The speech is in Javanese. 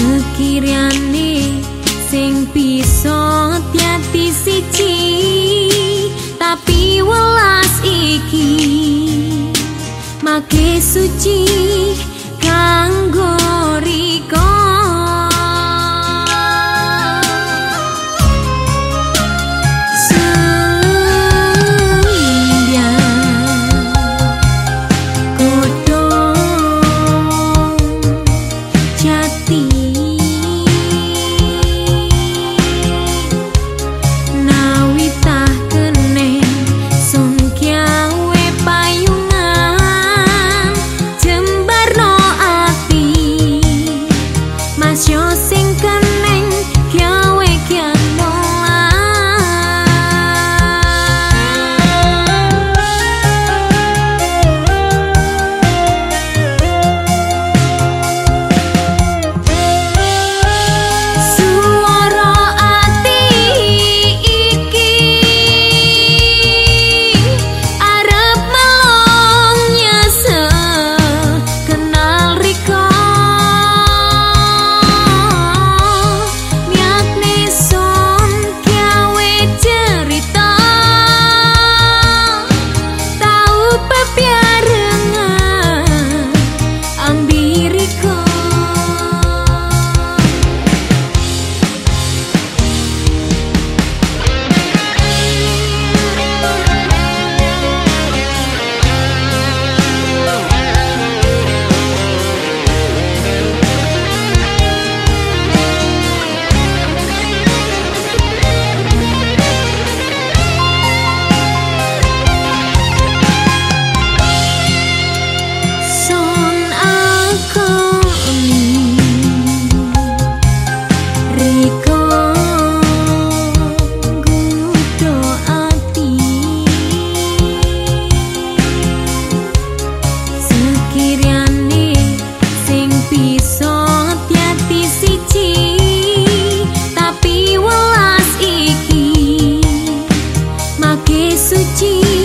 Kekiriane sing bisa diati siji tapi welas iki make suci kanggo riko Terima kasih. 记忆